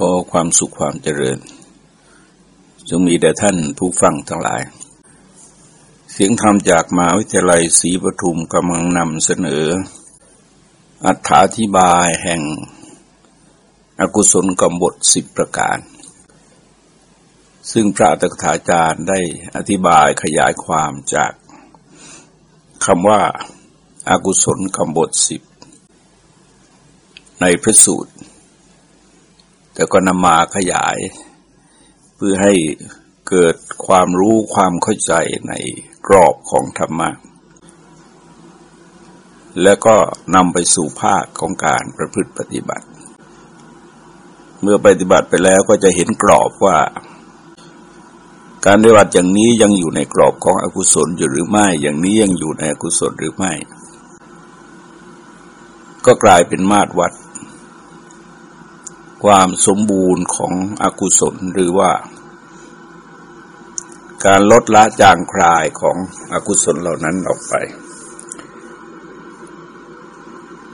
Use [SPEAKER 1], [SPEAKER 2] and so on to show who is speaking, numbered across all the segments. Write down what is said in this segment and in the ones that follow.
[SPEAKER 1] ขอความสุขความเจริญจงมีแด่ท่านผู้ฟังทั้งหลาย เสียงธรรมจากมหาวิทยาลัยศรีปทุมกำลังนำเสนอ อัถาธิบายแห่งอกุศลกรรมบทสิบประการ ซึ่งพระตถาจารย์ได้อธิบายขยายความจากคำว่าอากุศลกรรมบทสิบในพระสูตร แต่ก็นำมาขยาย เพื่อให้เกิดความรู้ความเข้าใจในกรอบของธรรมะ แล้วก็นำไปสู่ภาคของการประพฤติปฏิบัติ เมื่อปฏิบัติไปแล้วก็จะเห็นกรอบว่า การปฏิบัติอย่างนี้ยังอยู่ในกรอบของอกุศลอยู่หรือไม่ อย่างนี้ยังอยู่ในอกุศลหรือไม่ ก็กลายเป็นมาตรวัด ความสมบูรณ์ของอกุศลหรือว่า การลดละจางคลายของอกุศลเหล่านั้นออกไป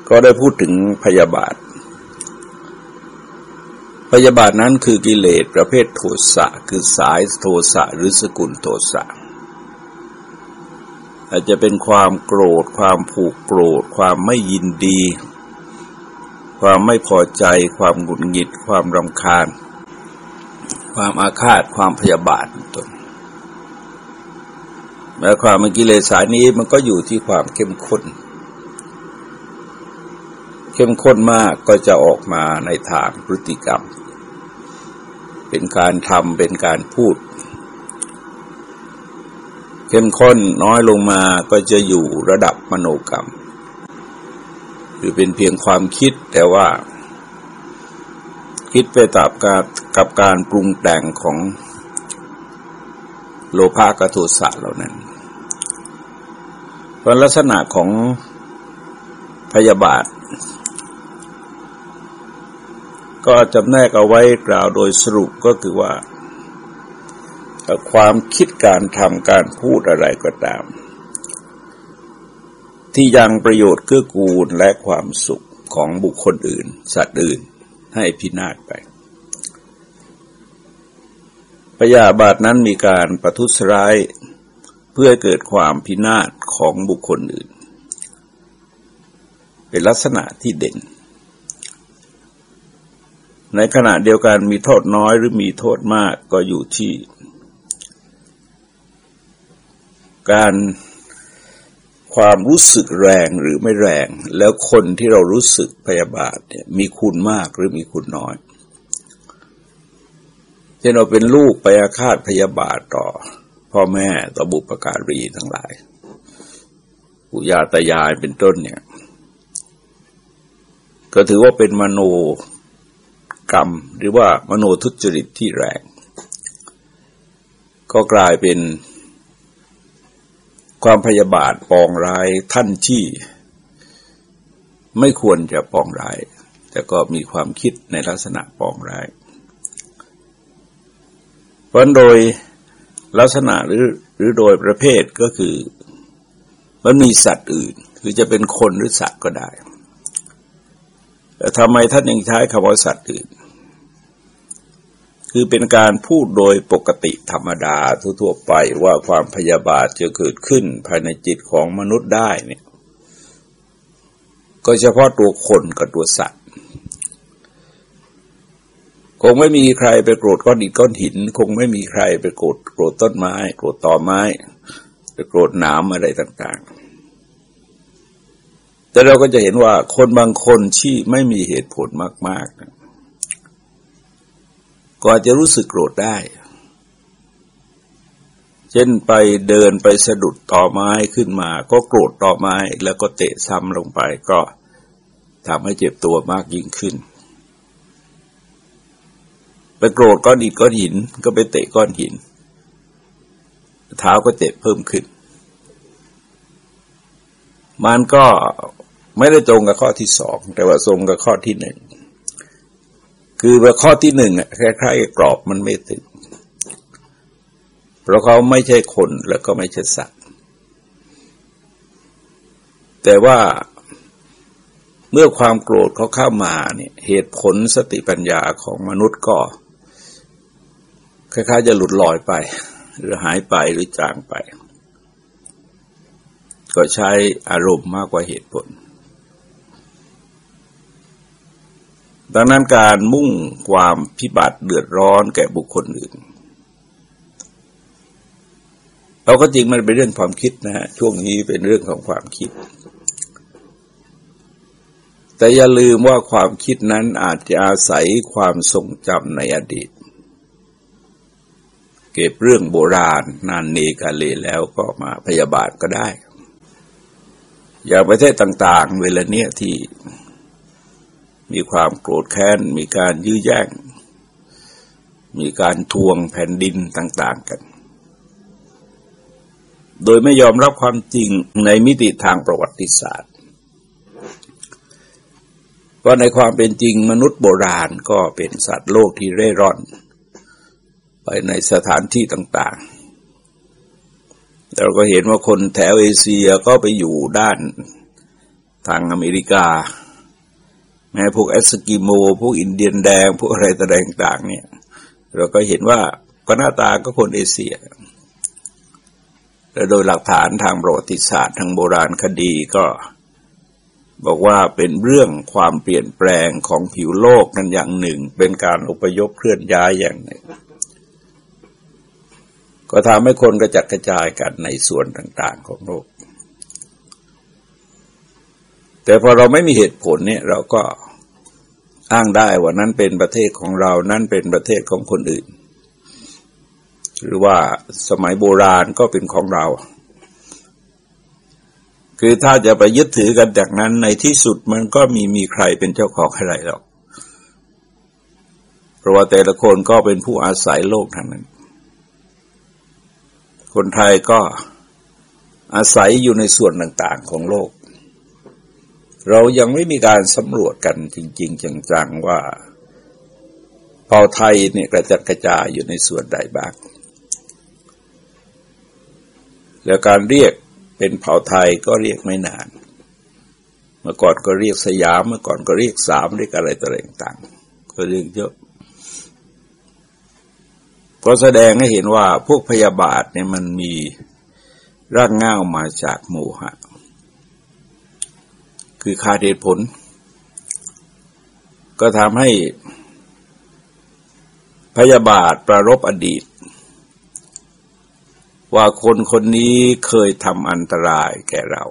[SPEAKER 1] ก็ได้พูดถึงพยาบาท พยาบาทนั้นคือกิเลสประเภทโทสะคือสายโทสะหรือสกุลโทสะอาจจะเป็นความโกรธ ความผูกโกรธ ความไม่ยินดี ความไม่พอใจ ความหงุดหงิด ความรำคาญ ความอาฆาต ความพยาบาทต้นแม้ความมันกิเลสสายนี้มันก็อยู่ที่ความเข้มข้น เข้มข้นมากก็จะออกมาในทางพฤติกรรม เป็นการทำเป็นการพูด เข้มข้นน้อยลงมาก็จะอยู่ระดับมโนกรรม คือเป็นเพียงความคิดแต่ว่า คิดไปตามการกับการปรุงแต่งของโลภะกโทสะเหล่านั้น เพราะลักษณะของพยาบาท ก็จำแนกเอาไว้กล่าวโดยสรุปก็คือว่า ความคิดการทำการพูดอะไรก็ตาม ที่ยังประโยชน์เกื้อกูลและความสุขของบุคคลอื่น สัตว์อื่นให้พินาศไปพยาบาทนั้นมีการประทุษร้ายเพื่อเกิดความพินาศของบุคคลอื่น เป็นลักษณะที่เด่น ในขณะเดียวกันมีโทษน้อยหรือมีโทษมากก็อยู่ที่ การ ความรู้สึกแรงหรือไม่แรง แล้วคนที่เรารู้สึกพยาบาทเนี่ยมีคุณมากหรือมีคุณน้อยเช่นเราเป็นลูกไปอาฆาตพยาบาทต่อ พ่อแม่ต่อบุปการีทั้งหลายปู่ย่าตายายเป็นต้นเนี่ย ก็ถือว่าเป็นมโนกรรม หรือว่ามโนทุจริตที่แรง ก็กลายเป็น ความพยาบาทปองร้ายท่านที่ไม่ควรจะปองร้าย แต่ก็มีความคิดในลักษณะปองร้าย เพราะโดยลักษณะหรือหรือโดยประเภทก็คือมันมีสัตว์อื่น คือจะเป็นคนหรือสัตว์ก็ได้แต่ทำไมท่านยังใช้คำว่าสัตว์อื่น คือเป็นการพูดโดยปกติธรรมดาทั่วๆไปว่าความพยาบาทจะเกิดขึ้นภายในจิตของมนุษย์ได้เนี่ย ก็เฉพาะตัวคนกับตัวสัตว์ คงไม่มีใครไปโกรธก้อนอิฐก้อนหิน คงไม่มีใครไปโกรธโกรธต้นไม้ โกรธต่อไม้ ไปโกรธหนามอะไรต่าง ๆ แต่เราก็จะเห็นว่าคนบางคนที่ไม่มีเหตุผลมากๆนะ ก็อาจจะรู้สึกโกรธได้ เช่นไปเดินไปสะดุดต่อไม้ขึ้นมา ก็โกรธต่อไม้แล้วก็เตะซ้ำลงไปก็ทำให้เจ็บตัวมากยิ่งขึ้น ไปโกรธก้อนอิฐก้อนหิน ก็ไปเตะก้อนหิน เท้าก็เจ็บเพิ่มขึ้น มันก็ไม่ได้ตรงกับข้อที่สองแต่ว่าตรงกับข้อที่หนึ่ง คือข้อที่หนึ่งอะคล้ายๆกรอบมันไม่ตึงเพราะเขาไม่ใช่คนแล้วก็ไม่ใช่สัตว์ แต่ว่าเมื่อความโกรธเขาเข้ามาเนี่ยเหตุผลสติปัญญาของมนุษย์ก็ คล้ายๆจะหลุดลอยไป หรือหายไปหรือจางไป ก็ใช้อารมณ์มากกว่าเหตุผล ดังนั้นการมุ่งความพิบัติเดือดร้อนแก่บุคคลอื่น เราก็จริงมันเป็นเรื่องความคิดนะฮะช่วงนี้เป็นเรื่องของความคิด แต่อย่าลืมว่าความคิดนั้นอาจจะอาศัยความทรงจำในอดีต เก็บเรื่องโบราณนานเนกาเลแล้วก็มาพยาบาทก็ได้ อย่างประเทศต่าง ๆ เวลาเนี้ยที่ มีความโกรธแค้น มีการยื้อแย่ง มีการทวงแผ่นดินต่าง ๆกัน โดยไม่ยอมรับความจริงในมิติทางประวัติศาสตร์เพราะในความเป็นจริงมนุษย์โบราณก็เป็นสัตว์โลกที่เร่ร่อน ไปในสถานที่ต่าง ๆ เราก็เห็นว่าคนแถวเอเชียก็ไปอยู่ด้านทางอเมริกา แม้พวกเอสกิโม พวกอินเดียนแดง พวกอะไรต่างๆเนี่ย เราก็เห็นว่าก็หน้าตาก็คนเอเชียและโดยหลักฐานทางประวัติศาสตร์ทางโบราณคดีก็บอกว่าเป็นเรื่องความเปลี่ยนแปลงของผิวโลกนั้นอย่างหนึ่ง เป็นการอพยพเคลื่อนย้ายอย่างหนึ่ง ก็ทำให้คนกระจัดกระจายกันในส่วนต่าง ๆ ของโลก แต่พอเราไม่มีเหตุผลเนี่ยเราก็อ้างได้ว่านั้นเป็นประเทศของเรา นั้นเป็นประเทศของคนอื่น หรือว่าสมัยโบราณก็เป็นของเรา คือถ้าจะไปยึดถือกันจากนั้นในที่สุดมันก็มีมีใครเป็นเจ้าของอะไรหรอก เพราะว่าแต่ละคนก็เป็นผู้อาศัยโลกทั้งนั้น คนไทยก็อาศัยอยู่ในส่วนต่างๆของโลก เรายังไม่มีการสำรวจกันจริง ๆ จังๆว่าเผ่าไทยเนี่ยกระจัดกระจายอยู่ในส่วนใดบ้าง แล้วการเรียกเป็นเผ่าไทยก็เรียกไม่นาน เมื่อก่อนก็เรียกสยาม เมื่อก่อนก็เรียกสามเรียกอะไรต่างๆก็เรียกเยอะก็แสดงให้เห็นว่าพวกพยาบาทเนี่ยมันมีรากง่าวมาจากโมหะ คือคาดเหตุผล ก็ทำให้ พยาบาทประรบอดีต ว่าคนคนนี้เคยทำอันตรายแก่เรา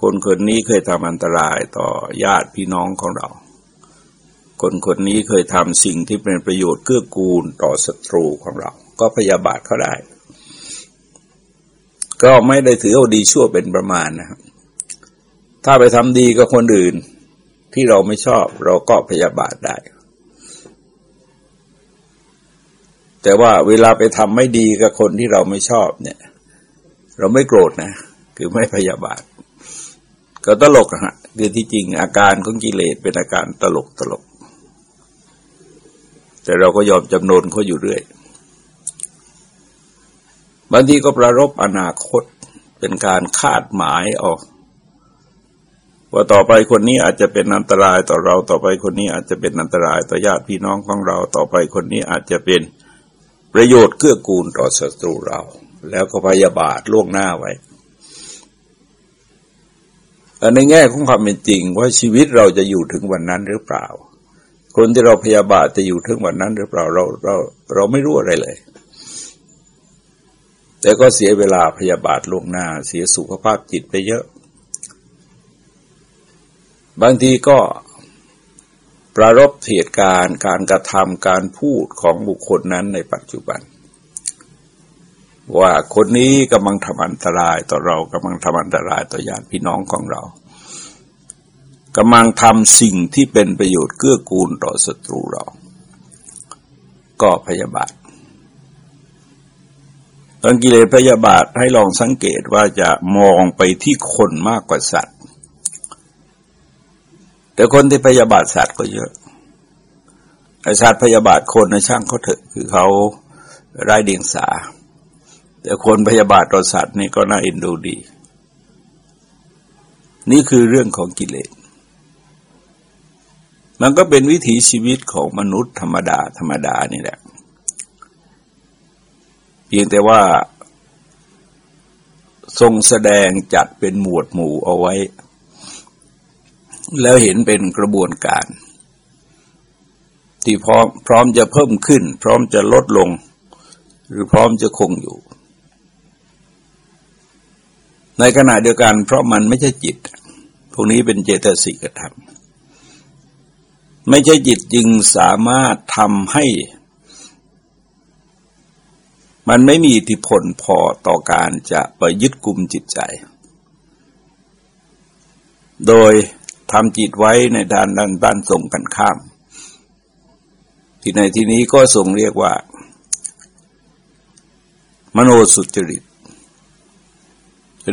[SPEAKER 1] คนคนนี้เคยทำอันตรายต่อญาติพี่น้องของเรา คนคนนี้เคยทำสิ่งที่เป็นประโยชน์เกื้อกูลต่อศัตรูของเรา ก็พยาบาทเขาได้ ก็ไม่ได้ถือเอาดีชั่วเป็นประมาณนะครับ ถ้าไปทำดีกับคนอื่นที่เราไม่ชอบ เราก็พยาบาทได้ แต่ว่าเวลาไปทำไม่ดีกับคนที่เราไม่ชอบเนี่ย เราไม่โกรธนะ คือไม่พยาบาท ก็ตลกฮะคือที่จริงอาการของกิเลสเป็นอาการตลกตลก แต่เราก็ยอมจำนนเขาอยู่เรื่อยบางทีก็ประรบอนาคตเป็นการคาดหมายออก ว่าต่อไปคนนี้อาจจะเป็นอันตรายต่อเราต่อไปคนนี้อาจจะเป็นอันตรายต่อญาติพี่น้องของเราต่อไปคนนี้อาจจะเป็นประโยชน์เกื้อกูลต่อศัตรูเรา แล้วก็พยาบาทล่วงหน้าไว้ในแง่ของความเป็นจริงว่าชีวิตเราจะอยู่ถึงวันนั้นหรือเปล่า คนที่เราพยาบาทจะอยู่ถึงวันนั้นหรือเปล่าเราเราเราไม่รู้อะไรเลย แต่ก็เสียเวลาพยาบาทล่วงหน้า เสียสุขภาพจิตไปเยอะ บางทีก็ประรบเหตุการณ์การกระทำการพูดของบุคคลนั้นในปัจจุบัน ว่าคนนี้กำลังทำอันตรายต่อเรากำลังทำอันตรายต่อญาติพี่น้องของเรากำลังทำสิ่งที่เป็นประโยชน์เกื้อกูลต่อศัตรูเรา ก็พยาบาทตอนกิเลสพยาบาทให้ลองสังเกตว่าจะมองไปที่คนมากกว่าสัตว์ แต่คนที่พยาบาทสัตว์ก็เยอะไอ้สัตว์พยาบาทคนในช่างเขาเถอะคือเขาไร้เดียงสา แต่คนพยาบาทต่อสัตว์นี่ก็น่าเอ็นดูดี นี่คือเรื่องของกิเลส มันก็เป็นวิถีชีวิตของมนุษย์ธรรมดา ธรรมดานี่แหละ เพียงแต่ว่าทรงแสดงจัดเป็นหมวดหมู่เอาไว้ แล้วเห็นเป็นกระบวนการ ที่พร้อมพร้อมจะเพิ่มขึ้น พร้อมจะลดลง หรือพร้อมจะคงอยู่ ในขณะเดียวกันเพราะมันไม่ใช่จิต พวกนี้เป็นเจตสิกธรรมไม่ใช่จิตจึงสามารถทำให้ มันไม่มีอิทธิพลพอต่อการจะไปยึดกลุ่มจิตใจ โดย ทำจิตไว้ในด้านด้านด้านส่งกันข้าม ที่ในที่นี้ก็ทรงเรียกว่า มโนสุจริต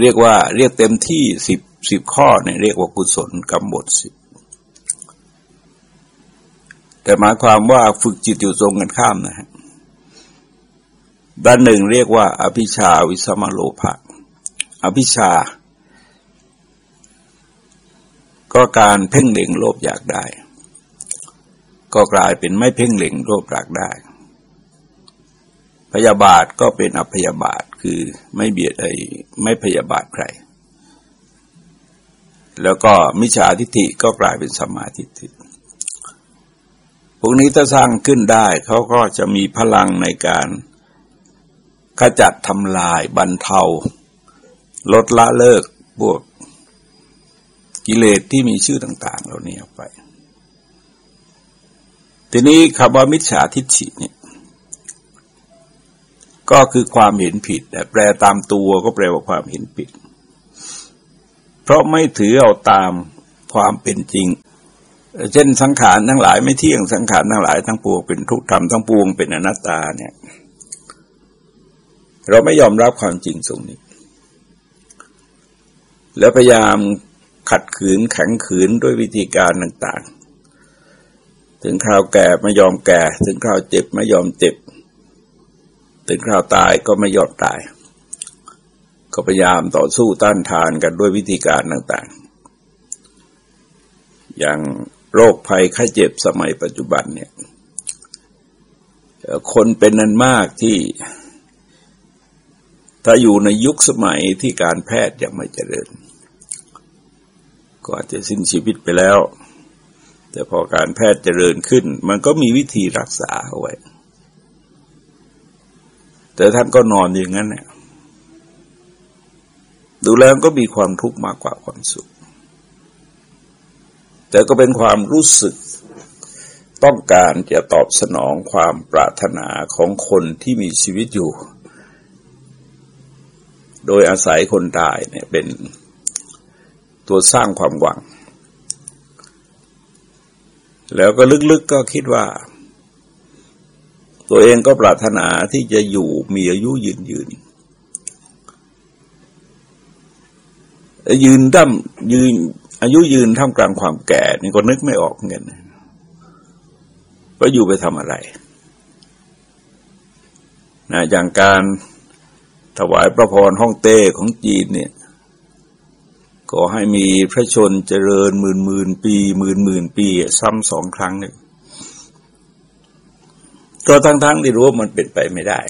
[SPEAKER 1] เรียกว่าเรียกเต็มที่สิบสิบข้อเนี่ยเรียกว่ากุศลกรรมบทสิบแต่หมายความว่าฝึกจิตอยู่ตรงกันข้ามนะฮะด้านหนึ่งเรียกว่า อภิชาวิสมโลภะอภิชา ก็การเพ่งเล็งโลภอยากได้ ก็กลายเป็นไม่เพ่งเล็งโลภอยากได้ พยาบาทก็เป็นอภยาบาทคือไม่เบียดไอ้ไม่พยาบาทใคร แล้วก็มิจฉาทิฏฐิก็กลายเป็นสมาธิฏฐิพวกนี้ถ้าสร้างขึ้นได้เขาก็จะมีพลังในการขจัดทำลายบรรเทา ลดละเลิกพวก กิเลสที่มีชื่อต่าง ๆ เหล่านี้ออกไป ทีนี้คำว่ามิจฉาทิฏฐิเนี่ย ก็คือความเห็นผิดแต่แปลตามตัวก็แปลว่าความเห็นผิด เพราะไม่ถือเอาตามความเป็นจริง เช่นสังขารทั้งหลายไม่เที่ยงสังขารทั้งหลายทั้งปวงเป็นทุกข์ธรรมทั้งปวงเป็นอนัตตาเนี่ย เราไม่ยอมรับความจริงตรงนี้แล้วพยายาม ขัดขืนแข็งขืนด้วยวิธีการต่างๆ ถึงคราวแก่ไม่ยอมแก่ ถึงคราวเจ็บไม่ยอมเจ็บ ถึงคราวตายก็ไม่ยอมตาย ก็พยายามต่อสู้ต้านทานกันด้วยวิธีการต่างๆ อย่างโรคภัยไข้เจ็บสมัยปัจจุบันเนี่ยคนเป็นนันมากที่ ถ้าอยู่ในยุคสมัยที่การแพทย์ยังไม่เจริญ ก็อาจจะสิ้นชีวิตไปแล้ว แต่พอการแพทย์เจริญขึ้น มันก็มีวิธีรักษาเอาไว้ แต่ท่านก็นอนอย่างนั้นเนี่ยดูแล้วก็มีความทุกข์มากกว่าความสุข แต่ก็เป็นความรู้สึกต้องการจะตอบสนองความปรารถนาของคนที่มีชีวิตอยู่ โดยอาศัยคนตายเนี่ยเป็น ตัวสร้างความหวัง แล้วก็ลึกๆกก็คิดว่า ตัวเองก็ปรารถนาที่จะอยู่มีอายุยืนยืนยืนดั้มยืน อายุยืนท่ามกลางความแก่ นี่ก็นึกไม่ออกเงินว่าอยู่ไปทำอะไรนะอย่างการถวายพระพรห้องเต้ของจีนเนี่ย ก็ให้มีพระชนเจริญหมื่นหมื่นปีหมื่นหมื่นปี ซ้ำสองครั้งหนึ่งก็ทั้งๆที่รู้ว่ามันเป็นไปไม่ได้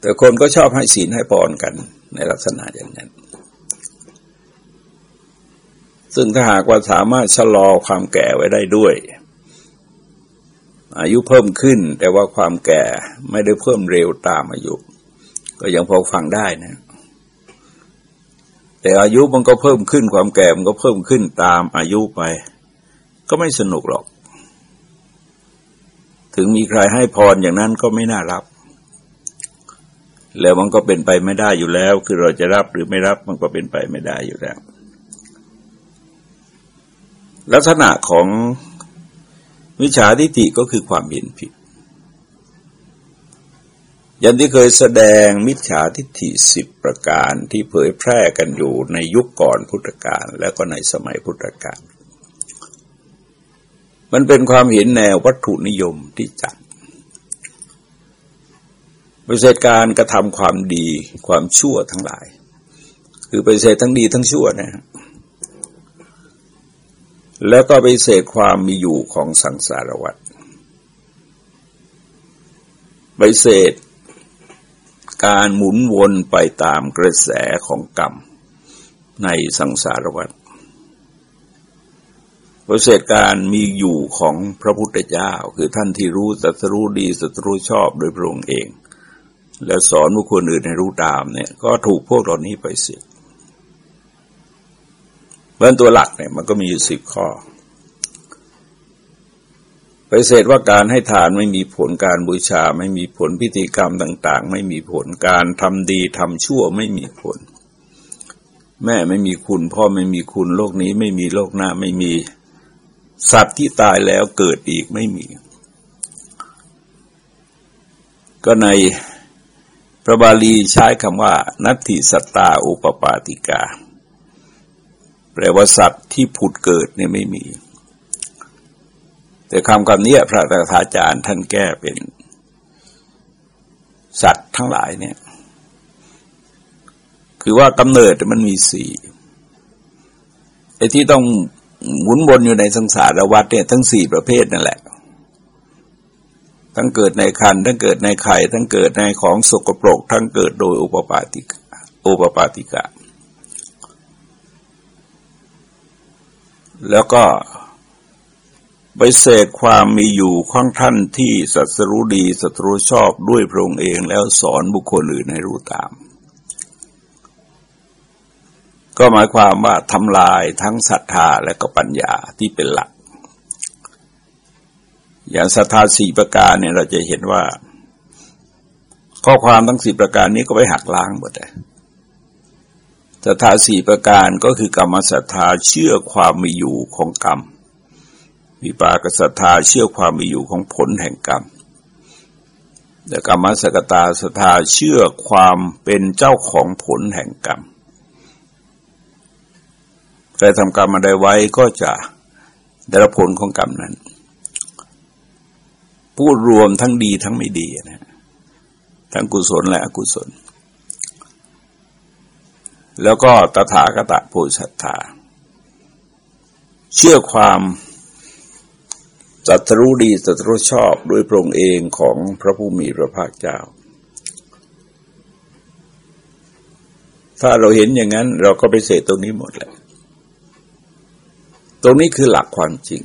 [SPEAKER 1] แต่คนก็ชอบให้ศีลให้พรกันในลักษณะอย่างนั้น ซึ่งถ้าหากว่าสามารถชะลอความแก่ไว้ได้ด้วย อายุเพิ่มขึ้น แต่ว่าความแก่ไม่ได้เพิ่มเร็วตามอายุ ก็ยังพอฟังได้นะ แต่อายุมันก็เพิ่มขึ้นความแก่มันก็เพิ่มขึ้นตามอายุไป ก็ไม่สนุกหรอก ถึงมีใครให้พรอย่างนั้นก็ไม่น่ารับ แล้วมันก็เป็นไปไม่ได้อยู่แล้ว คือเราจะรับหรือไม่รับมันก็เป็นไปไม่ได้อยู่แล้ว ลักษณะของวิชาทิฏฐิก็คือความเห็นผิด ย่างที่เคยแสดงมิจฉาทิฏฐิสิบประการที่เผยแพร่กันอยู่ในยุคก่อนพุทธกาลและก็ในสมัยพุทธกาลมันเป็นความเห็นแนววัตถุนิยมที่จัดปฏิเสธการกระทำความดีความชั่วทั้งหลาย คือปฏิเสธทั้งดีทั้งชั่วนะฮะแล้วก็ไปเสดความมีอยู่ของสังสารวัฏไปเสด การหมุนวนไปตามกระแสของกรรมในสังสารวัฏประเสริฐการมีอยู่ของพระพุทธเจ้า คือท่านที่รู้สัตรู้ดีสัตรู้ชอบโดยพระองค์เอง แล้วสอนบุคคลอื่นให้รู้ตามเนี่ย ก็ถูกพวกเหล่านี้ไปเสียเพราะตัวหลักเนี่ยมันก็มีอยู่สิบข้อ ไปเสดว่าการให้ทานไม่มีผลการบูชา ไม่มีผลพิธีกรรมต่าง ๆ ไม่มีผลการทำดีทำชั่วไม่มีผล แม่ไม่มีคุณ พ่อไม่มีคุณโลกนี้ไม่มีโลกหน้าไม่มีสัตว์ที่ตายแล้วเกิดอีกไม่มี ก็ในพระบาลีใช้คำว่า นัตถิสตาอุปปาติกา แปลว่าสัตว์ที่ผุดเกิดเนี่ยไม่มี แต่คำคำนี้พระตถาจารย์ท่านแก้เป็นสัตว์ทั้งหลายเนี่ย คือว่ากำเนิดมันมีสี่ไอ้ที่ต้องหมุนวนอยู่ในสังสารวัฏเนี่ยทั้งสี่ประเภทนั่นแหละ ทั้งเกิดในคันทั้งเกิดในไข่ ทั้งเกิดในของสกปรก ทั้งเกิดโดยอุปปาติกอุปปาติกะ แล้วก็ ไปเสกความมีอยู่ของท่านที่สัตรูดีสัตรูชอบด้วยพระองค์เองแล้วสอนบุคคลอื่นให้รู้ตามก็หมายความว่าทำลายทั้งศรัทธาและก็ปัญญาที่เป็นหลัก อย่างศรัทธาสี่ประการเนี่ยเราจะเห็นว่า ข้อความทั้งสี่ประการนี้ก็ไปหักล้างหมดเลยศรัทธาสี่ประการก็คือกรรมศรัทธาเชื่อความมีอยู่ของกรรม วิปากศรัทธาเชื่อความมีอยู่ของผลแห่งกรรมแต่กรรมสกตาศรัทธาเชื่อความเป็นเจ้าของผลแห่งกรรมใครทำกรรมอะไรไว้ก็จะได้รับผลของกรรมนั้น พูดรวมทั้งดีทั้งไม่ดีนะทั้งกุศลและอกุศล แล้วก็ตถาคตโพสัทธาเชื่อความ สัตรู้ดีสัตรู้ชอบด้วยพระองค์เองของพระผู้มีพระภาคเจ้า ถ้าเราเห็นอย่างนั้น เราก็ไปเสดตรงนี้หมดแหละ ตรงนี้คือหลักความจริง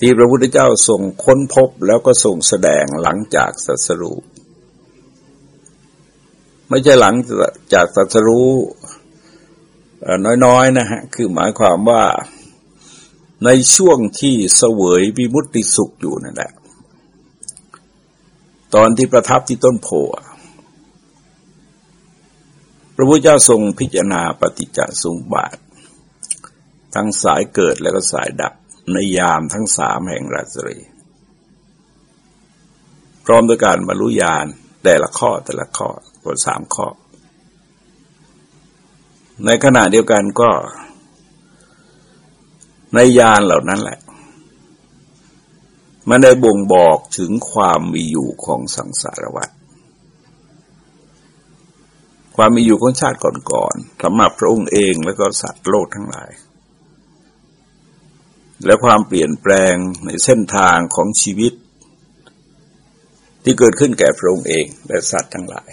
[SPEAKER 1] ที่พระพุทธเจ้าทรงค้นพบแล้วก็ทรงแสดงหลังจากสัสรูไม่ใช่หลังจากสัสรูน้อยๆนะฮะ คือหมายความว่า ในช่วงที่เสวยวิมุตติสุขอยู่นั่นแหละ ตอนที่ประทับที่ต้นโพพระพุทธเจ้าทรงพิจารณาปฏิจจสมบาท ทั้งสายเกิดและก็สายดับในยามทั้งสามแห่งราตรีพร้อมด้วยการบรรลุญาณแต่ละข้อแต่ละข้อกว่าสามข้อ ในขณะเดียวกันก็ ในยานเหล่านั้นแหละ มันได้บ่งบอกถึงความมีอยู่ของสังสารวัฏความมีอยู่ของชาติก่อนๆสำหรับพระองค์เองแล้วก็สัตว์โลกทั้งหลาย และความเปลี่ยนแปลงในเส้นทางของชีวิต ที่เกิดขึ้นแก่พระองค์เองและสัตว์ทั้งหลาย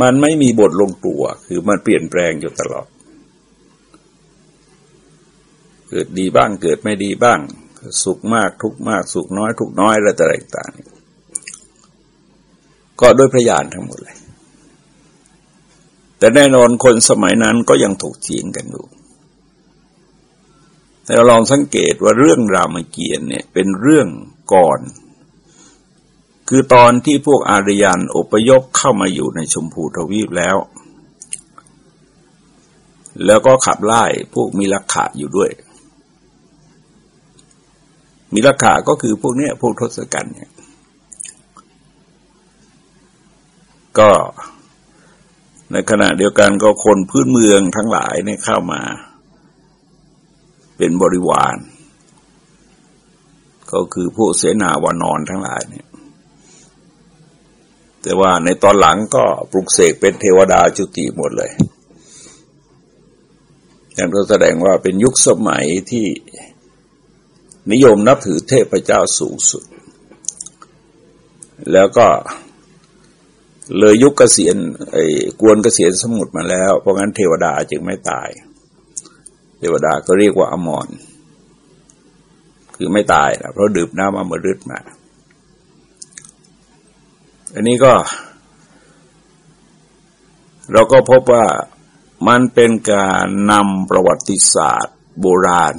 [SPEAKER 1] มันไม่มีบทลงตัวคือมันเปลี่ยนแปลงอยู่ตลอด เกิดดีบ้างเกิดไม่ดีบ้าง สุขมากทุกมาก สุขน้อย ทุกน้อยอะไรต่างๆก็ด้วยพระญาณทั้งหมดเลย แต่แน่นอนคนสมัยนั้นก็ยังถกเถียงกันอยู่แต่เราลองสังเกตว่าเรื่องรามเกียรติเนี่ยเป็นเรื่องก่อน คือตอนที่พวกอารยันอพยพเข้ามาอยู่ในชมพูทวีปแล้ว แล้วก็ขับไล่พวกมีลักขะอยู่ด้วย มีลักขะก็คือพวกเนี้ยพวกทศกัณฐ์เนี่ย ก็ในขณะเดียวกันก็คนพื้นเมืองทั้งหลายเนี่ยเข้ามา เป็นบริวาร ก็คือพวกเสนาวานอนทั้งหลายเนี่ย แต่ว่าในตอนหลังก็ปลุกเสกเป็นเทวดาจุติหมดเลยอย่างเราแสดงว่าเป็นยุคสมัยที่ นิยมนับถือเทพเจ้าสูงสุด แล้วก็เลยยุคเกษียณไอ้กวนเกษียณสมุทรมาแล้ว เพราะงั้นเทวดาจึงไม่ตาย เทวดาก็เรียกว่าอมรคือไม่ตายนะเพราะดื่มน้ำอมฤตมา อันนี้ก็ เราก็พบว่ามันเป็นการนำประวัติศาสตร์โบราณ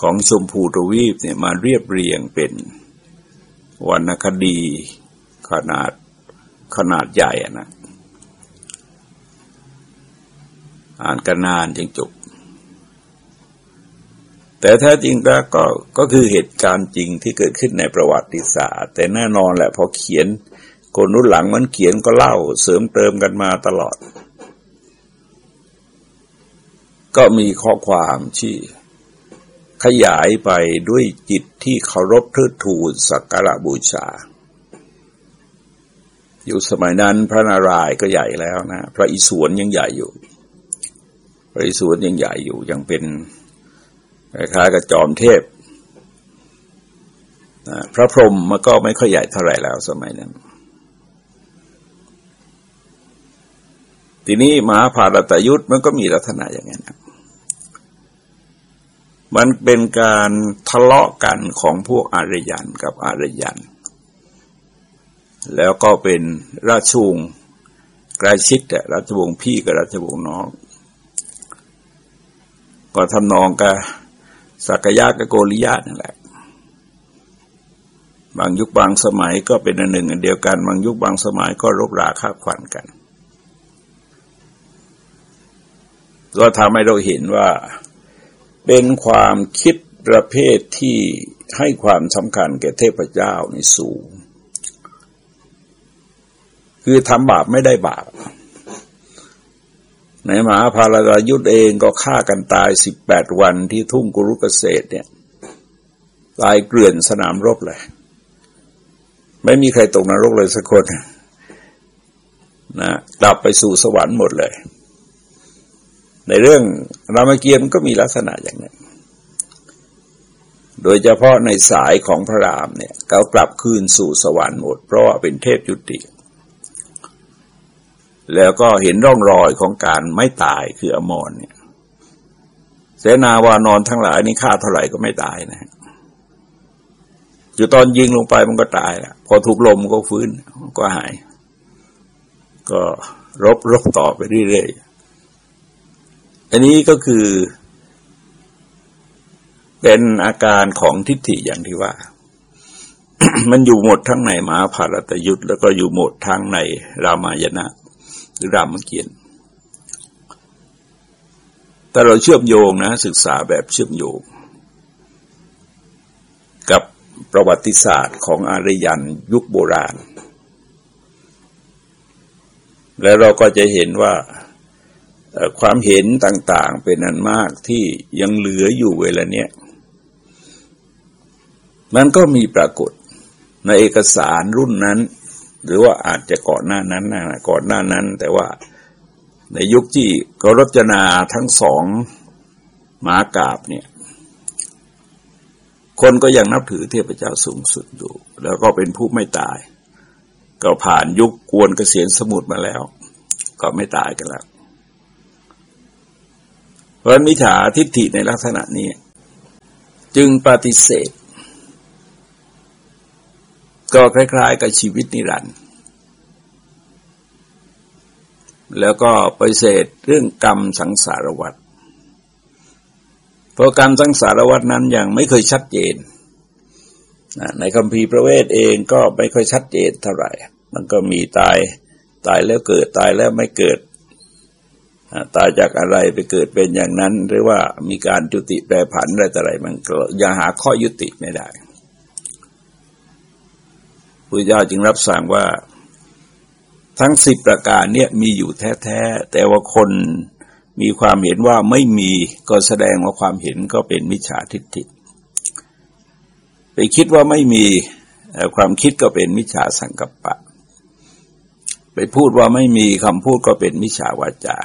[SPEAKER 1] ของชมพูทวีปเนี่ยมาเรียบเรียงเป็นวรรณคดีขนาดขนาดใหญ่นะอ่านกันนานจึงจบ แต่แท้จริงแล้วก็ก็คือเหตุการณ์จริงที่เกิดขึ้นในประวัติศาสตร์ แต่แน่นอนแหละพอเขียนคนรุ่นหลังมันเขียนก็เล่าเสริมเติมกันมาตลอด ก็มีข้อความที่ ขยายไปด้วยจิตที่เคารพเทิดทูนสักการะบูชา อยู่สมัยนั้นพระนารายณ์ก็ใหญ่แล้วนะ พระอิศวรยังใหญ่อยู่ พระอิศวรยังใหญ่อยู่ยังเป็นคล้ายกับจอมเทพพระพรหมมันก็ไม่ค่อยใหญ่เท่าไหร่แล้วสมัยนั้น ทีนี้มหาภารตยุทธ์มันก็มีลักษณะอย่างนี้นะ มันเป็นการทะเลาะกันของพวกอารยันกับอารยัน แล้วก็เป็นราชวงศ์ใกล้ชิดราชวงศ์พี่กับราชวงศ์น้อง ก็ทำนองกับสักยะกับโกริยะนั่นแหละ บางยุคบางสมัยก็เป็นอันหนึ่งอันเดียวกัน บางยุคบางสมัยก็รบราฆ่าขวัญกัน ก็ทำให้เราเห็นว่า เป็นความคิดประเภทที่ให้ความสำคัญแก่เทพเจ้าในสูง คือทำบาปไม่ได้บาป ในมหาภารดายุทธเองก็ฆ่ากันตายสิบแปดวันที่ทุ่งกุรุกเกษตรเนี่ยตายเกลื่อนสนามรบเลย ไม่มีใครตกนรกเลยสักคนนะดับไปสู่สวรรค์หมดเลย ในเรื่องรามเกียรติ์ก็มีลักษณะอย่างนั้น โดยเฉพาะในสายของพระรามเนี่ยเขากลับคืนสู่สวรรค์หมด เพราะว่าเป็นเทพยุติ แล้วก็เห็นร่องรอยของการไม่ตายคืออมรเนี่ย เสนาวานอนทั้งหลายนี่ฆ่าเท่าไหร่ก็ไม่ตายนะอยู่ตอนยิงลงไปมันก็ตายละพอถูกลมก็ฟื้นก็หาย ก็รบรบต่อไปเรื่อยๆ อันนี้ก็คือ เป็นอาการของทิฏฐิอย่างที่ว่า มันอยู่หมดทั้งในมหาภารตยุทธ์แล้วก็อยู่หมดทั้งในรามายณะหรือรามเกียรติแต่เราเชื่อมโยงนะ ศึกษาแบบเชื่อมโยง กับประวัติศาสตร์ของอารยันยุคโบราณ แล้วเราก็จะเห็นว่า ความเห็นต่างๆเป็นอันมากที่ยังเหลืออยู่เวลาเนี้ยมันก็มีปรากฏในเอกสารรุ่นนั้น หรือว่าอาจจะก่อนหน้านั้นนะก่อนหน้านั้น แต่ว่าในยุคที่กรจนาทั้งสองมากาบเนี่ย คนก็ยังนับถือเทพเจ้าสูงสุดอยู่ แล้วก็เป็นผู้ไม่ตาย ก็ผ่านยุคกวนเกษียณสมุทรมาแล้ว ก็ไม่ตายกันแล้ว ราะมิจฉาทิฏฐิในลักษณะนี้จึงปฏิเสธ ก็คล้าย ๆ กับชีวิตนิรันดร์แล้วก็ไปเสดเรื่องกรรมสังสารวัฏเพราะกรรมสังสารวัฏนั้นยังไม่เคยชัดเจน ในคำพีพระเวทเองก็ไม่ค่อยชัดเจนเท่าไหร่ มันก็มีตายตายแล้วเกิดตายแล้วไม่เกิด ตายจากอะไรไปเกิดเป็นอย่างนั้น หรือว่ามีการจุติแปรผันอะไรแต่ไรมันก็ยังหาข้อยุติไม่ได้พระเจ้าจึงรับสั่งว่าทั้งสิบประการเนี่ยมีอยู่แท้ๆ แต่ว่าคนมีความเห็นว่าไม่มีก็แสดงว่าความเห็นก็เป็นมิจฉาทิฏฐิไปคิดว่าไม่มีความคิดก็เป็นมิจฉาสังกัปปะ ไปพูดว่าไม่มีคำพูดก็เป็นมิจฉาวาจา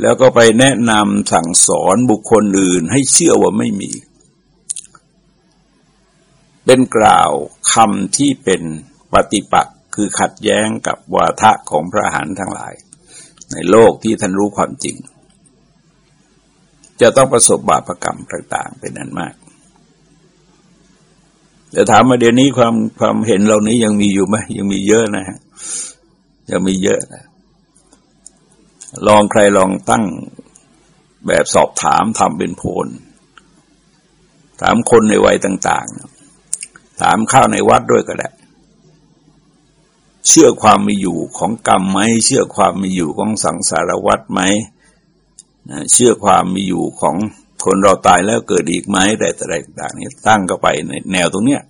[SPEAKER 1] แล้วก็ไปแนะนำสั่งสอนบุคคลอื่นให้เชื่อว่าไม่มี เป็นกล่าวคำที่เป็นปฏิปักษ์คือขัดแย้งกับวาทะของพระหันทั้งหลาย ในโลกที่ท่านรู้ความจริง จะต้องประสบบาปรกรรมต่าง ๆ เป็นนั้นมากแต่ถามมาเดี๋ยวนี้ความความเห็นเหล่านี้ยังมีอยู่ไหมยังมีเยอะนะฮะยังมีเยอะนะ ลองใครลองตั้งแบบสอบถามทำเป็นโพลถามคนในวัยต่าง ๆ ถามข้าวในวัดด้วยก็ได้ เชื่อความมีอยู่ของกรรมไหม เชื่อความมีอยู่ของสังสารวัฏไหม เชื่อความมีอยู่ของคนเราตายแล้วเกิดอีกไหมอะไรต่างๆนี้ตั้งเข้าไปในแนวตรงเนี้ย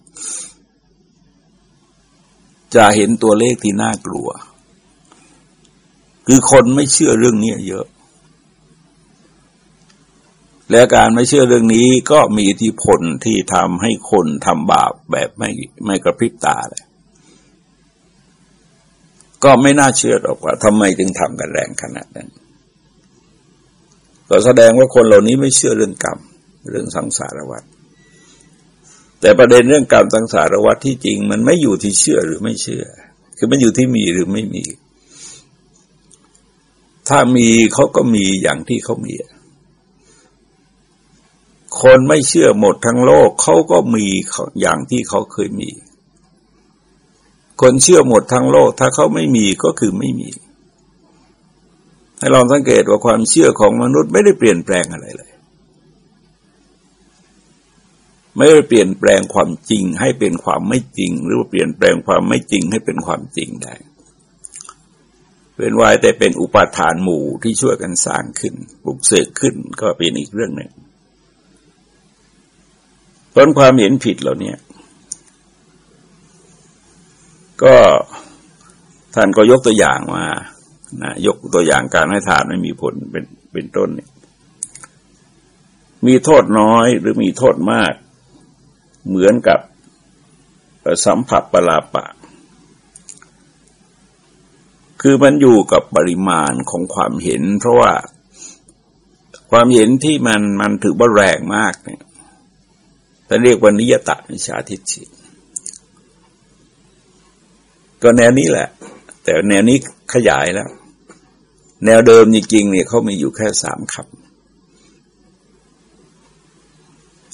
[SPEAKER 1] จะเห็นตัวเลขที่น่ากลัว คือคนไม่เชื่อเรื่องนี้เยอะ และการไม่เชื่อเรื่องนี้ก็มีอิทธิพลที่ทำให้คนทำบาปแบบไม่ไม่กระพริบตาเลยก็ไม่น่าเชื่อหรอกว่าทำไมจึงทำกันแรงขนาดนั้น ก็แสดงว่าคนเหล่านี้ไม่เชื่อเรื่องกรรม เรื่องสังสารวัฏแต่ประเด็นเรื่องกรรมสังสารวัฏที่จริง มันไม่อยู่ที่เชื่อหรือไม่เชื่อ คือมันอยู่ที่มีหรือไม่มี ถ้ามีเขาก็มีอย่างที่เขามี คนไม่เชื่อหมดทั้งโลกเขาก็มีอย่างที่เขาเคยมี คนเชื่อหมดทั้งโลก ถ้าเขาไม่มีก็คือไม่มี ให้ลองสังเกตว่าความเชื่อของมนุษย์ไม่ได้เปลี่ยนแปลงอะไรเลย ไม่ได้เปลี่ยนแปลงความจริงให้เป็นความไม่จริง หรือว่าเปลี่ยนแปลงความไม่จริงให้เป็นความจริงได้ เป็นวายแต่เป็นอุปาทานหมู่ที่ช่วยกันสร้างขึ้นปลุกเสกขึ้นก็เป็นอีกเรื่องหนึ่งผลความเห็นผิดเหล่านี้ก็ท่านก็ยกตัวอย่างมานะยกตัวอย่างการให้ทานไม่มีผลเป็นเป็นต้นเนี่ยมีโทษน้อยหรือมีโทษมาก เหมือนกับสัมผัสปลาปะ คือมันอยู่กับปริมาณของความเห็น เพราะว่าความเห็นที่มันมันถือว่าแรงมากเนี่ยแต่เรียกว่านิยตะนิชาทิฏฐิก็แนวนี้แหละ แต่แนวนี้ขยายแล้ว แนวเดิมจริงๆเนี่ยเขามีอยู่แค่สามคำ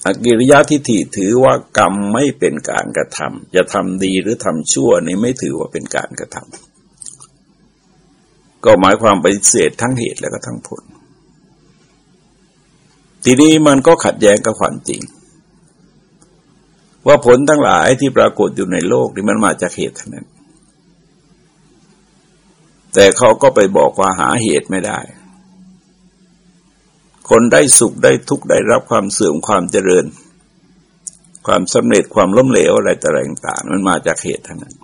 [SPEAKER 1] อกิริยะทิฏฐิถือว่ากรรมไม่เป็นการกระทำจะทำดีหรือทำชั่วนี่ไม่ถือว่าเป็นการกระทำ ก็หมายความปฏิเสธทั้งเหตุและก็ทั้งผล ทีนี้มันก็ขัดแย้งกับความจริง ว่าผลทั้งหลายที่ปรากฏอยู่ในโลกนี่มันมาจากเหตุทั้งนั้น แต่เขาก็ไปบอกว่าหาเหตุไม่ได้ คนได้สุขได้ทุกข์ได้รับความเสื่อมความเจริญ ความสำเร็จความล้มเหลวอะไรต่างๆมันมาจากเหตุทั้งนั้น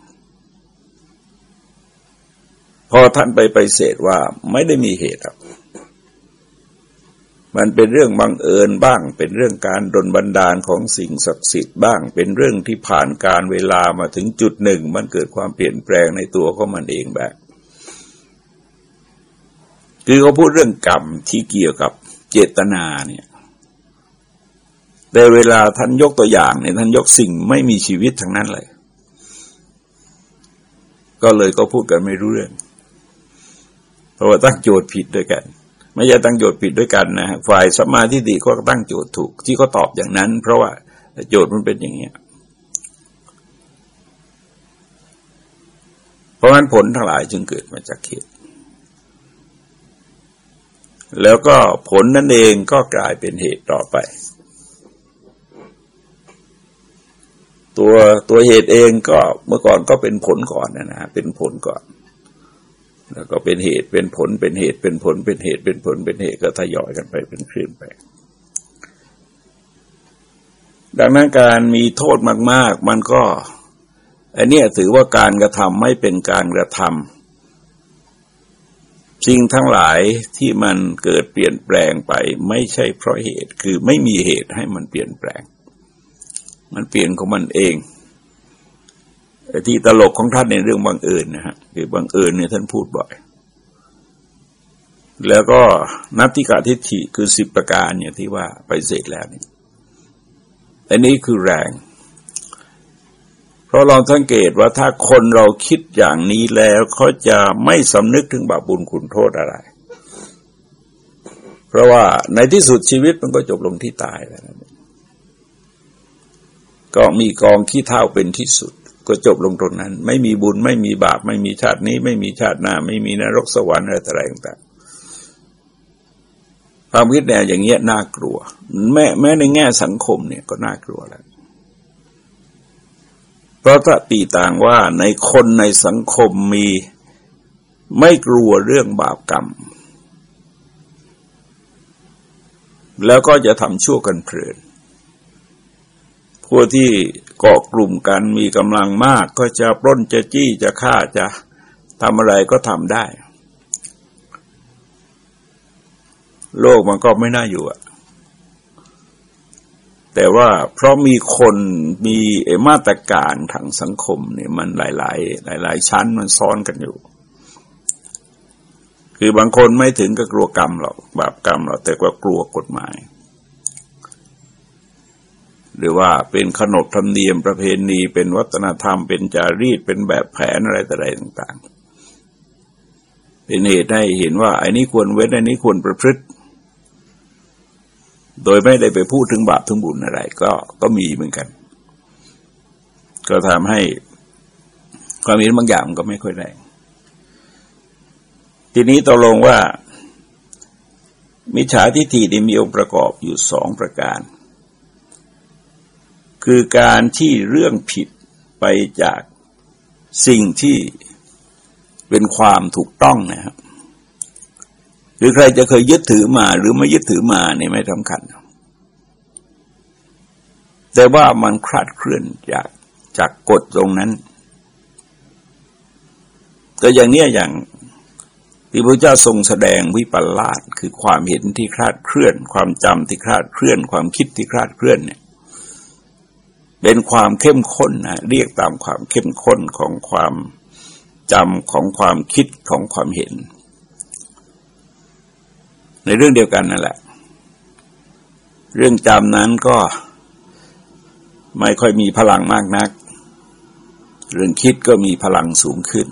[SPEAKER 1] พอท่านไปไปเสดว่าไม่ได้มีเหตุครับ มันเป็นเรื่องบังเอิญบ้าง เป็นเรื่องการดลบันดาลของสิ่งศักดิ์สิทธิ์บ้าง เป็นเรื่องที่ผ่านการเวลามาถึงจุดหนึ่ง มันเกิดความเปลี่ยนแปลงในตัวของมันเองแบบ คือเขาพูดเรื่องกรรมที่เกี่ยวกับเจตนาเนี่ยแต่เวลาท่านยกตัวอย่างเนี่ยท่านยกสิ่งไม่มีชีวิตทั้งนั้นเลย ก็เลยก็พูดกันไม่รู้เรื่อง เพราะว่าตั้งโจทย์ผิดด้วยกัน ไม่ใช่ตั้งโจทย์ผิดด้วยกันนะฝ่ายสมาธิดีก็ตั้งโจทย์ถูก ที่เขาตอบอย่างนั้น เพราะว่าโจทย์มันเป็นอย่างนี้เพราะฉะนั้นผลทั้งหลายจึงเกิดมาจากเหตุแล้วก็ผลนั่นเองก็กลายเป็นเหตุต่อไป ตัวตัวเหตุเองก็เมื่อก่อนก็เป็นผลก่อนนะนะเป็นผลก่อน แล้วก็เป็นเหตุเป็นผลเป็นเหตุเป็นผลเป็นเหตุเป็นผลเป็นเหตุก็ทยอยกันไปเป็นคลื่นไป ดังนั้นการมีโทษมาก ๆ มันก็อันนี้ถือว่าการกระทำไม่เป็นการกระทำสิ่งทั้งหลายที่มันเกิดเปลี่ยนแปลงไป ไม่ใช่เพราะเหตุคือไม่มีเหตุให้มันเปลี่ยนแปลง มันเปลี่ยนของมันเอง ที่ตลกของท่านในเรื่องบังเอิญนะฮะคือบังเอิญเนี่ยท่านพูดบ่อย แล้วก็นัตติกาทิฏฐิคือสิบประการเนี่ยที่ว่าไปเสร็จแล้วนี่อันนี้คือแรง เพราะเราสังเกตว่าถ้าคนเราคิดอย่างนี้แล้วเขาจะไม่สำนึกถึงบาปบุญคุณโทษอะไร เพราะว่าในที่สุดชีวิตมันก็จบลงที่ตายแล้ว ก็มีกองขี้เท่าเป็นที่สุด ก็จบลงตรงนั้น ไม่มีบุญไม่มีบาป ไม่มีชาตินี้ ไม่มีชาติหน้า ไม่มีนรกสวรรค์อะไรต่างๆความคิดแนวอย่างเงี้ยน่ากลัว แม้แม้ในแง่สังคมเนี่ยก็น่ากลัวแล้วเพราะถ้าตีต่างว่าในคนในสังคมมีไม่กลัวเรื่องบาปกรรม แล้วก็จะทำชั่วกันเพลิน วกที่เกาะกลุ่มกันมีกำลังมาก ก็จะปล้นจะจี้จะฆ่าจะทำอะไรก็ทำได้ โลกมันก็ไม่น่าอยู่อะแต่ว่าเพราะมีคนมีมาตรการทางสังคมเนี่ยมันหลาย ๆ หลาย ๆ ชั้นมันซ้อนกันอยู่ คือบางคนไม่ถึงกับกลัวกรรมหรอกบาปกรรมหรอกแต่ว่ากลัวกฎหมาย หรือว่าเป็นขนบธรรมเนียมประเพณีเป็นวัฒนธรรม เป็นจารีตเป็นแบบแผนอะไรต่ออะไรต่างๆ เป็นเหตุให้เห็นว่าไอ้นี้ควรเว้นไอ้นี้ควรประพฤติ โดยไม่ได้ไปพูดถึงบาปถึงบุญอะไร ก็ก็มีเหมือนกัน ก็ทำให้ความเห็นบางอย่างก็ไม่ค่อยแรงทีนี้ตกลงว่า มิจฉาทิฏฐินี่มีองค์ประกอบอยู่สองประการ คือการที่เรื่องผิดไปจากสิ่งที่เป็นความถูกต้องนะครับหรือใครจะเคยยึดถือมาหรือไม่ยึดถือมาเนี่ยไม่สำคัญ แต่ว่ามันคลาดเคลื่อนจากจากกฎตรงนั้นก็อย่างเนี้ยอย่างที่พระเจ้าทรงแสดงวิปลาสคือความเห็นที่คลาดเคลื่อน ความจำที่คลาดเคลื่อน ความคิดที่คลาดเคลื่อนเนี่ย เป็นความเข้มข้นนะเรียกตามความเข้มข้นของความจำของความคิดของความเห็น ในเรื่องเดียวกันนั่นแหละ เรื่องจำนั้นก็ไม่ค่อยมีพลังมากนัก เรื่องคิดก็มีพลังสูงขึ้น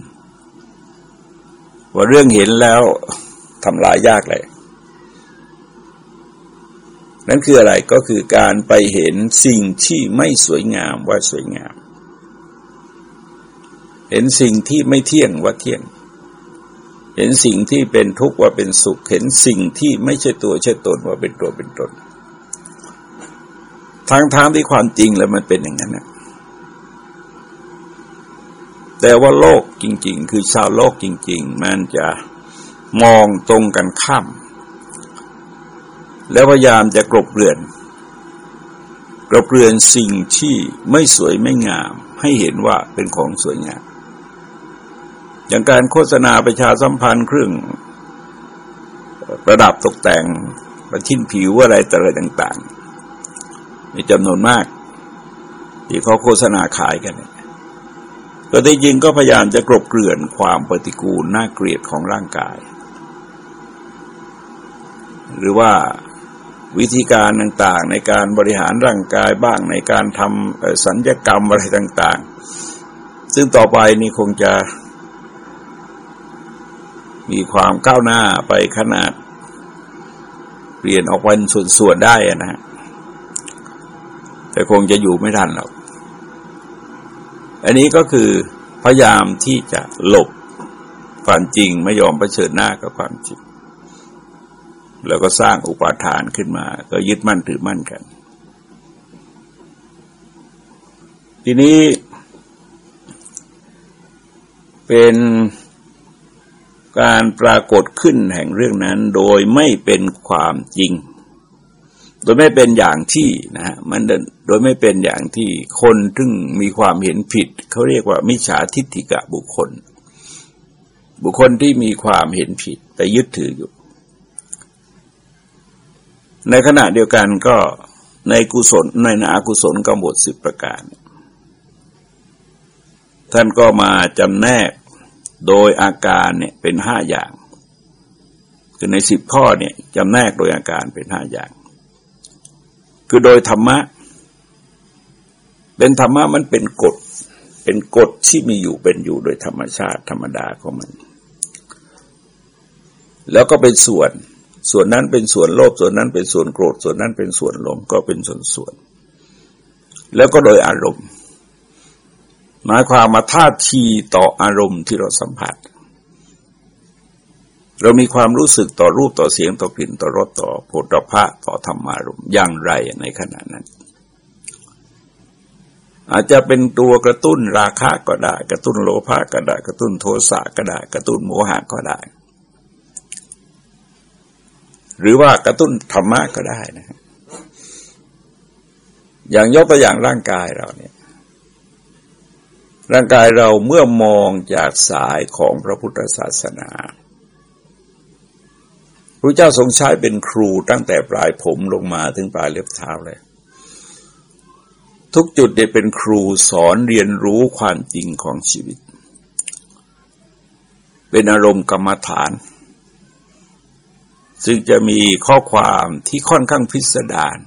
[SPEAKER 1] ว่าเรื่องเห็นแล้วทำลายยากเลย นั่นคืออะไรก็คือการไปเห็นสิ่งที่ไม่สวยงามว่าสวยงาม เห็นสิ่งที่ไม่เที่ยงว่าเที่ยง เห็นสิ่งที่เป็นทุกข์ว่าเป็นสุข เห็นสิ่งที่ไม่ใช่ตัวใช่ตนว่าเป็นตัวเป็นตนทางทางที่ความจริงแล้วมันเป็นอย่างนั้นนะแต่ว่าโลกจริง ๆ คือชาวโลกจริง ๆ มันจะมองตรงกันข้าม แล้วพยายามจะกลบเกลื่อนกลบเกลื่อนสิ่งที่ไม่สวยไม่งาม ให้เห็นว่าเป็นของสวยงาม อย่างการโฆษณาประชาสัมพันธ์เครื่องประดับตกแต่งประชิ้นผิวอะไรแต่อะไรต่าง ๆ มีจำนวนมาก ที่เขาโฆษณาขายกันก็ที่จริงก็พยายามจะกลบเกลื่อนความปฏิกูลน่าเกลียดของร่างกาย หรือว่า วิธีการต่างๆ ในการบริหารร่างกายบ้างในการทำสัญญกรรมอะไรต่าง ๆ ซึ่งต่อไปนี่คงจะมีความก้าวหน้าไปขนาด เปลี่ยนออกเป็นส่วนๆได้นะฮะแต่คงจะอยู่ไม่ทันหรอก อันนี้ก็คือพยายามที่จะหลบความจริงไม่ยอมเผชิญหน้ากับความจริง แล้วก็สร้างอุปาทานขึ้นมา ก็ยึดมั่นถือมั่นกัน ทีนี้เป็นการปรากฏขึ้นแห่งเรื่องนั้นโดยไม่เป็นความจริง โดยไม่เป็นอย่างที่นะฮะมันโดยไม่เป็นอย่างที่คนซึ่งมีความเห็นผิด เขาเรียกว่ามิจฉาทิฏฐิกะบุคคล บุคคลที่มีความเห็นผิด แต่ยึดถืออยู่ ในขณะเดียวกันก็ในกุศลในนากุศลกำหนดสิบประการ ท่านก็มาจำแนกโดยอาการเนี่ยเป็นห้าอย่าง คือในสิบข้อเนี่ยจำแนกโดยอาการเป็นห้าอย่าง คือโดยธรรมะ เป็นธรรมะมันเป็นกฎ เป็นกฎที่มีอยู่เป็นอยู่โดยธรรมชาติธรรมดาของมัน แล้วก็เป็นส่วน ส่วนนั้นเป็นส่วนโลภส่วนนั้นเป็นส่วนโกรธส่วนนั้นเป็นส่วนหลงก็เป็นส่วนส่วน แล้วก็โดยอารมณ์ หมายความมาท่าทีต่ออารมณ์ที่เราสัมผัส เรามีความรู้สึกต่อรูปต่อเสียงต่อกลิ่นต่อรสต่อโผฏฐะต่อธรรมารมอย่างไรในขณะนั้น อาจจะเป็นตัวกระตุ้นราคะก็ได้ กระตุ้นโลภะก็ได้ กระตุ้นโทสะก็ได้ กระตุ้นโมหะก็ได้ หรือว่ากระตุ้นธรรมะก็ได้นะอย่างยกตัวอย่างร่างกายเราเนี่ย ร่างกายเราเมื่อมองจากสายของพระพุทธศาสนาพระเจ้าทรงใช้เป็นครูตั้งแต่ปลายผมลงมาถึงปลายเล็บเท้าเลย ทุกจุดได้เป็นครูสอนเรียนรู้ความจริงของชีวิต เป็นอารมณ์กรรมฐาน ซึ่งจะมีข้อความที่ค่อนข้างพิสดาร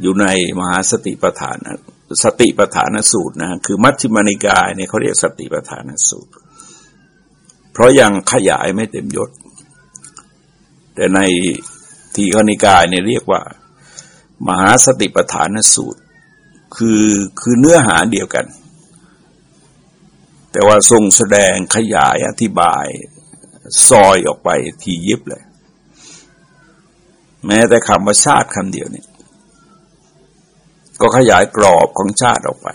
[SPEAKER 1] อยู่ในมหาสติปัฏฐานสติปัฏฐานสูตรนะคือมัชฌิมานิกายเนี่ยเขาเรียกสติปัฏฐานสูตร เพราะยังขยายไม่เต็มยศ แต่ในทีฆนิกายเนี่ยเรียกว่า มหาสติปัฏฐานสูตร คือคือเนื้อหาเดียวกัน แต่ว่าทรงแสดงขยายอธิบาย ซอยออกไปทียิบเลย แม้แต่คำว่าชาติคำเดียวเนี่ย ก็ขยายกรอบของชาติออกไป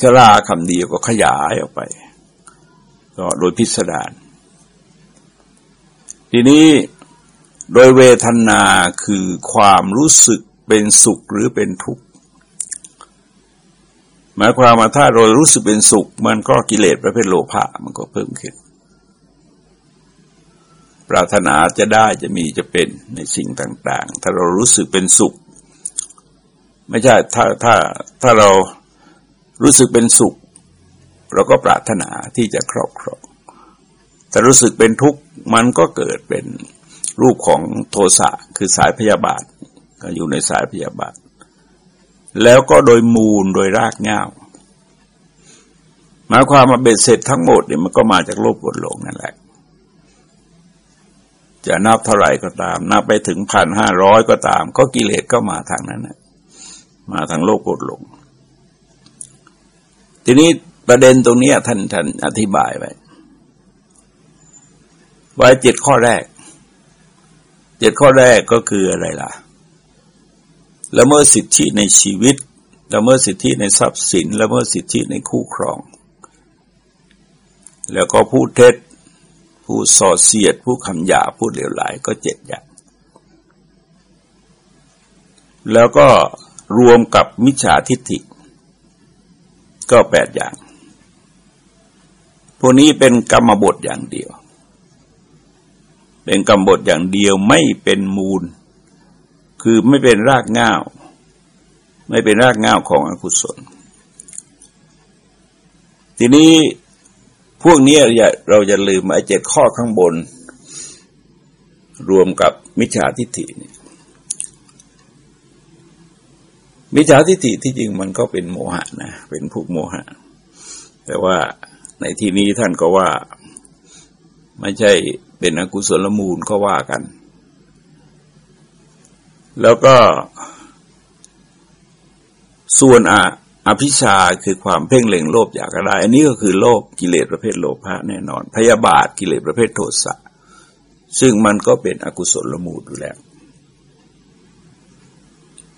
[SPEAKER 1] ชราคำเดียวก็ขยายออกไป ก็โดยพิสดารทีนี้โดยเวทนาคือความรู้สึกเป็นสุขหรือเป็นทุกข์หมายความว่าถ้าเรารู้สึกเป็นสุข มันก็กิเลสประเภทโลภะมันก็เพิ่มขึ้น ปรารถนาจะได้จะมีจะเป็นในสิ่งต่าง ๆ ถ้าเรารู้สึกเป็นสุข ไม่ใช่ถ้าถ้าถ้าเรารู้สึกเป็นสุข เราก็ปรารถนาที่จะครอบครองแต่รู้สึกเป็นทุกข์มันก็เกิดเป็นรูปของโทสะคือสายพยาบาท ก็อยู่ในสายพยาบาท แล้วก็โดยมูลโดยรากเง้าหมายความมาเบ็ดเสร็จทั้งหมดเนี่ยมันก็มาจากโลภกดหลงนั่นแหละ จะนับเท่าไหร่ก็ตาม นับไปถึงพันห้าร้อยก็ตาม ก็กิเลสก็มาทางนั้นนะมาทางโลกกดลง ทีนี้ประเด็นตรงนี้ท่านท่านอธิบายไว้ไว้เจ็ดข้อแรก เจ็ดข้อแรกก็คืออะไรล่ะละเมิดสิทธิในชีวิตละเมิดสิทธิในทรัพย์สินละเมิดสิทธิในคู่ครอง แล้วก็พูดเท็จ พูดส่อเสียดพูดคำหยาพูดเหลวไหลก็เจ็ดอย่าง แล้วก็รวมกับมิจฉาทิฏฐิ ก็แปดอย่าง พวกนี้เป็นกรรมบทอย่างเดียว เป็นกรรมบทอย่างเดียวไม่เป็นมูล คือไม่เป็นรากง่าว ไม่เป็นรากง่าวของอกุศล ทีนี้ พวกนี้เราจะลืมไอ้เจ็ดข้อข้างบน รวมกับมิจฉาทิฏฐิเนี่ยมิจฉาทิฏฐิที่จริงมันก็เป็นโมหะนะเป็นพวกโมหะ แต่ว่าในที่นี้ท่านก็ว่า ไม่ใช่เป็นอกุศลมูลก็ว่ากัน แล้วก็ส่วนอา อภิชาคือความเพ่งเล็งโลภอยากอะไรอันนี้ก็คือโลภกิเลสประเภทโลภะแน่นอน พยาบาทกิเลสประเภทโทสะ ซึ่งมันก็เป็นอกุศลมูลอยู่แล้ว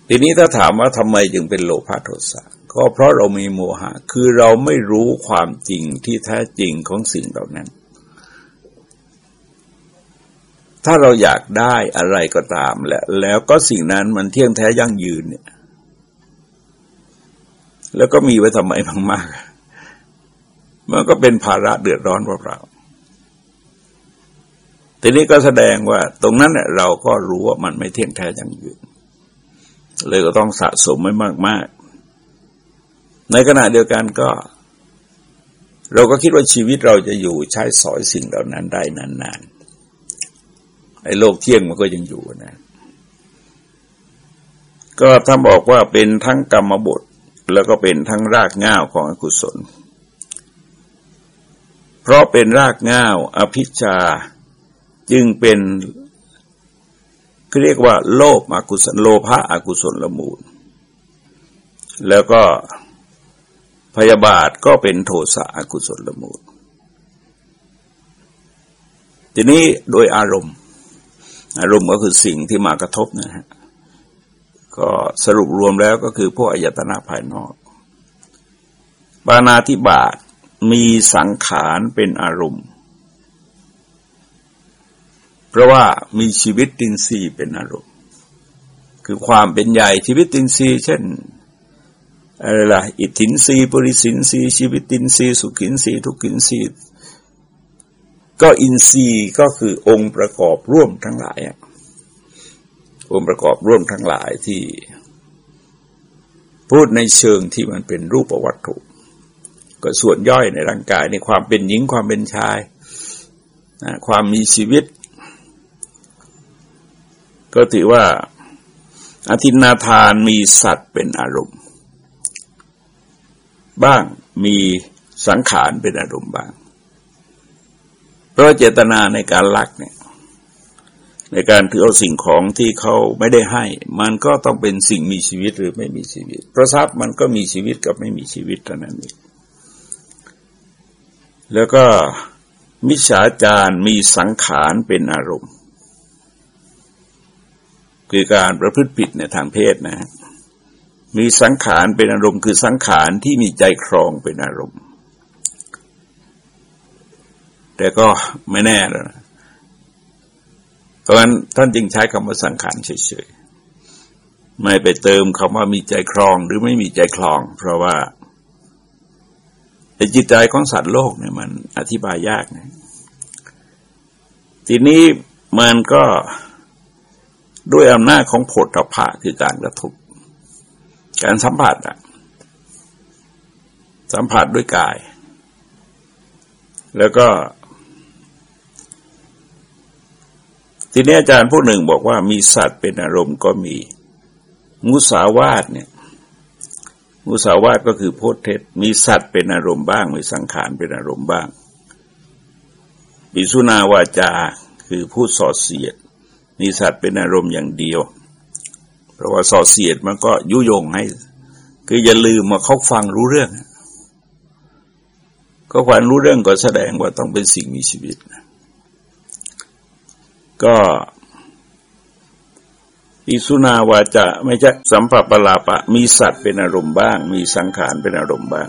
[SPEAKER 1] ทีนี้ถ้าถามว่าทำไมจึงเป็นโลภะโทสะ ก็เพราะเรามีโมหะ คือเราไม่รู้ความจริงที่แท้จริงของสิ่งเหล่านั้น ถ้าเราอยากได้อะไรก็ตามแหละ แล้วก็สิ่งนั้นมันเที่ยงแท้ยั่งยืนเนี่ย แล้วก็มีไว้ทำไมมากๆมันก็เป็นภาระเดือดร้อนเปล่าๆทีนี้ก็แสดงว่า ตรงนั้นเราก็รู้ว่ามันไม่เที่ยงแท้ยั่งยืนเลยก็ต้องสะสมไว้มาก ๆ ในขณะเดียวกันก็ เราก็คิดว่าชีวิตเราจะอยู่ใช้สอยสิ่งเหล่านั้นได้นานๆไอ้โลกเที่ยงมันก็ยังอยู่นะ ก็ท่านบอกว่าเป็นทั้งกรรมบท แล้วก็เป็นทั้งรากง่าวของอกุศล เพราะเป็นรากง่าวอภิชาจึงเป็นเรียกว่า โลภอกุศลโลภะอกุศลละมูล แล้วก็พยาบาทก็เป็นโทสะอกุศลละมูล ทีนี้โดยอารมณ์ อารมณ์ก็คือสิ่งที่มากระทบนะฮะ ก็สรุปรวมแล้วก็คือพวกอายตนะภายนอกปาณาติบาตมีสังขารเป็นอารมณ์ เพราะว่ามีชีวิตินทรีย์เป็นอารมณ์ คือความเป็นใหญ่ชีวิตินทรีย์เช่นอะไรล่ะอิตถินทรีย์ปุริสินทรีย์ชีวิตินทรีย์สุขินทรีย์ทุกขินทรีย์ก็อินทรีย์ก็คือองค์ประกอบร่วมทั้งหลายอ องค์ประกอบร่วมทั้งหลายที่ พูดในเชิงที่มันเป็นรูปวัตถุ ก็ส่วนย่อยในร่างกายในความเป็นหญิงความเป็นชายนะความมีชีวิต ก็ถือว่าอธินาทานมีสัตว์เป็นอารมณ์ บ้างมีสังขารเป็นอารมณ์บ้าง เพราะเจตนาในการลักเนี่ย ในการถือเอาสิ่งของที่เขาไม่ได้ให้ มันก็ต้องเป็นสิ่งมีชีวิตหรือไม่มีชีวิตเพระทรัพย์มันก็มีชีวิตกับไม่มีชีวิตเท่านั้นเองแล้วก็มิจฉาจารมีสังขารเป็นอารมณ์คือการประพฤติผิดในทางเพศนะ มีสังขารเป็นอารมณ์คือสังขารที่มีใจครองเป็นอารมณ์ แต่ก็ไม่แน่แล้วนะ ราะฉะนั้นท่านจึงใช้คำว่าสังขารเฉยๆ ไม่ไปเติมคำว่ามีใจครองหรือไม่มีใจครอง เพราะว่าจิตใจของสัตว์โลกเนี่ยมันอธิบายยากนะ ทีนี้มันก็ด้วยอำนาจของโผฏฐะคือการกระทบการสัมผัสอะสัมผัสด้วยกาย แล้วก็ ทีนี้อาจารย์ผู้หนึ่งบอกว่ามีสัตว์เป็นอารมณ์ก็มีมุสาวาทเนี่ยมุสาวาทก็คือโพธเทศมีสัตว์เป็นอารมณ์บ้าง มีสังขารเป็นอารมณ์บ้างปิสุนาวาจาคือพูดสอดเสียด มีสัตว์เป็นอารมณ์อย่างเดียว เพราะว่าสอดเสียดมันก็ยุยงให้ คืออย่าลืมมาเขาฟังรู้เรื่อง ก็ฟังรู้เรื่องก็แสดงว่าต้องเป็นสิ่งมีชีวิต ก็อิสุนาวาจะไม่ใช่สัมผัสปลาปะ มีสัตว์เป็นอารมณ์บ้าง มีสังขารเป็นอารมณ์บ้าง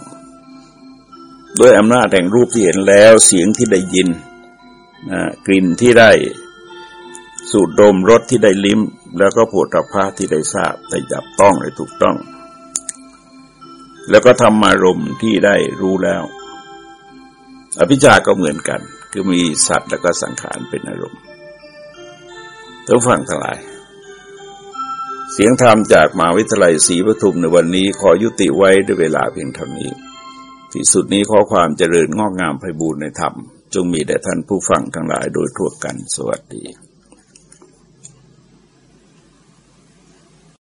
[SPEAKER 1] ด้วยอำนาจแห่งรูปที่เห็นแล้วเสียงที่ได้ยินนะกลิ่นที่ได้สูดดมรสที่ได้ลิ้ม แล้วก็ผดพาที่ได้ทราบได้จับต้องได้ถูกต้อง แล้วก็ทำมารมที่ได้รู้แล้ว อภิชาก็เหมือนกัน คือมีสัตว์แล้วก็สังขารเป็นอารมณ์ ท่านฟังทั้งหลาย เสียงธรรมจากมหาวิทยาลัยศรีปทุมในวันนี้ขอยุติไว้ด้วยเวลาเพียงเท่านี้ ที่สุดนี้ขอความเจริญงอกงามไพบูรณ์ในธรรม จงมีแด่ท่านผู้ฟังทั้งหลายโดยทั่วกันสวัสดี